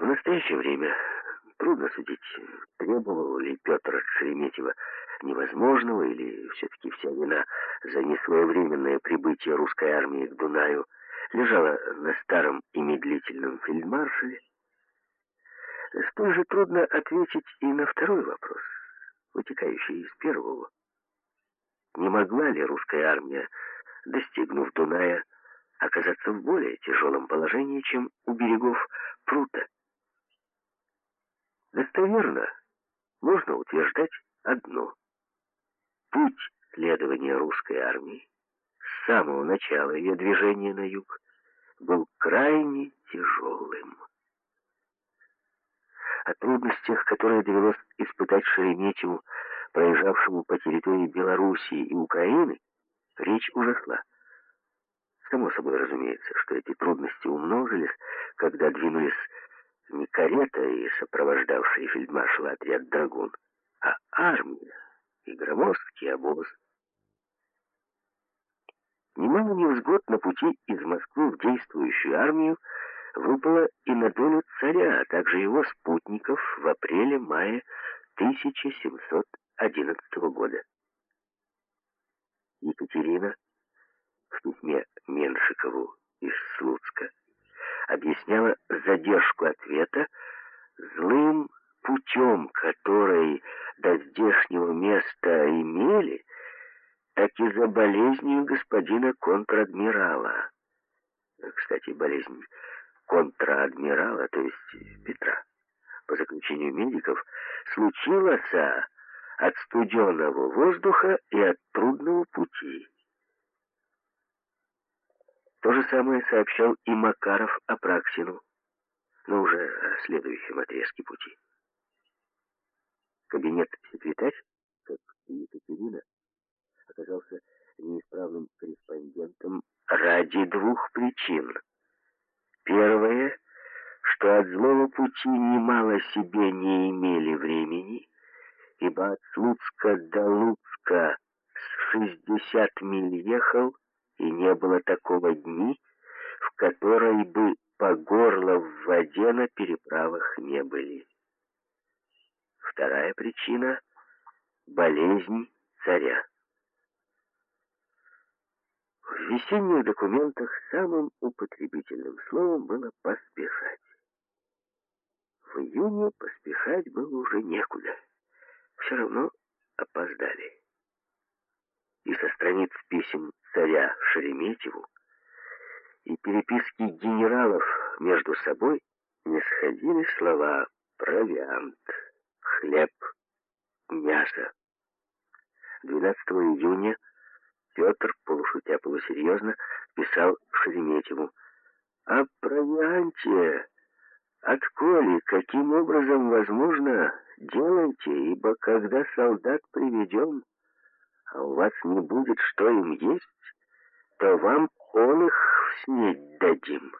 В настоящее время трудно судить, требовал ли Петр от Шереметьева невозможного, или все-таки вся вина за несвоевременное прибытие русской армии к Дунаю лежала на старом и медлительном фельдмаршале. Столь же трудно ответить и на второй вопрос, вытекающий из первого. Не могла ли русская армия, достигнув Дуная, оказаться в более тяжелом положении, чем у берегов Прута? Достоверно можно утверждать одно. Путь следования русской армии с самого начала ее движения на юг был крайне тяжелым. О трудностях, которые довелось испытать Шереметьеву, проезжавшему по территории Белоруссии и Украины, речь уже. Само собой разумеется, что эти трудности умножились, когда двинулись не карета и сопровождавший фельдмаршала отряд «Драгун», а армия и громоздкий обоз. Немало невзгод на пути из Москвы в действующую армию выпало и на долю царя, а также его спутников в апреле-мае 1711 года. Екатерина в письме Меншикову из Слуцка объясняла задержку ответа злым путем, который до здешнего места имели, так и за болезнью господина контр-адмирала. Кстати, болезнь контр-адмирала, то есть Петра, по заключению медиков, случилась от студенного воздуха и от трудного пути. То же самое сообщал и Макаров Апраксину, но уже о следующем отрезке пути. Кабинет секретарь, как и Екатерина, оказался неисправным корреспондентом ради двух причин. Первое, что от злого пути немало себе не имели времени, ибо от Слуцка до Луцка с шестьдесят миль ехал, и не было такого дни, в которой бы по горло в воде на переправах не были. Вторая причина — болезнь царя. В весенних документах самым употребительным словом было «поспешать». В июне поспешать было уже некуда. Все равно опоздали. И со страниц писем царя Шереметьеву и переписки генералов между собой не сходили слова «провиант», «хлеб», «мясо». 12 июня Петр, полушутя полусерьезно, писал Шереметьеву «О провианте, от коли, каким образом возможно, делайте, ибо когда солдат приведем, а у вас не будет что им есть, то вам он их снеть дадим.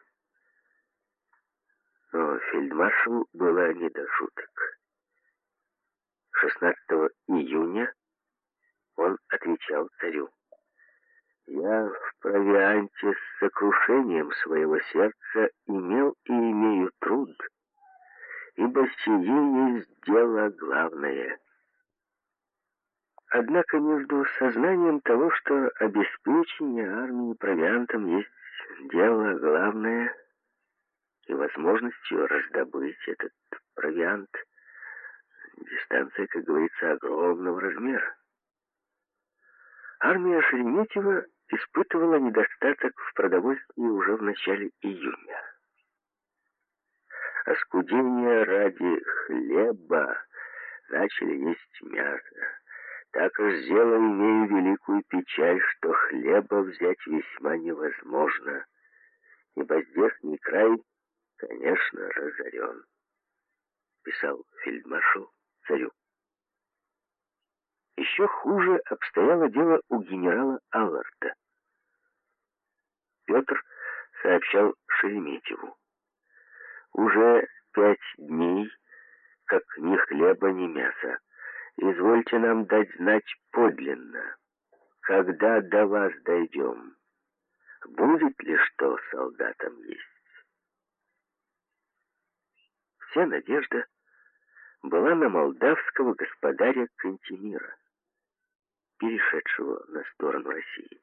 Но фельдмаршалу было не до шуток. 16 июня он отвечал царю. «Я в провианте с сокрушением своего сердца имел и имею труд, ибо сие есть дело главное». Однако между сознанием того, что обеспечение армии провиантом есть дело главное, и возможностью раздобыть этот провиант, дистанция, как говорится, огромного размера. Армия Шереметьева испытывала недостаток в продовольствии уже в начале июня. Оскудение ради хлеба начали есть мясо. Так уж сделал имею великую печаль, что хлеба взять весьма невозможно, ибо здешний край, конечно, разорен, писал фельдмаршал царю. Еще хуже обстояло дело у генерала Алларда. Петр сообщал Шереметьеву. Уже пять дней, как ни хлеба, ни мяса. Извольте нам дать знать подлинно, когда до вас дойдем, будет ли что солдатам есть. Вся надежда была на молдавского господаря Кантемира, перешедшего на сторону России.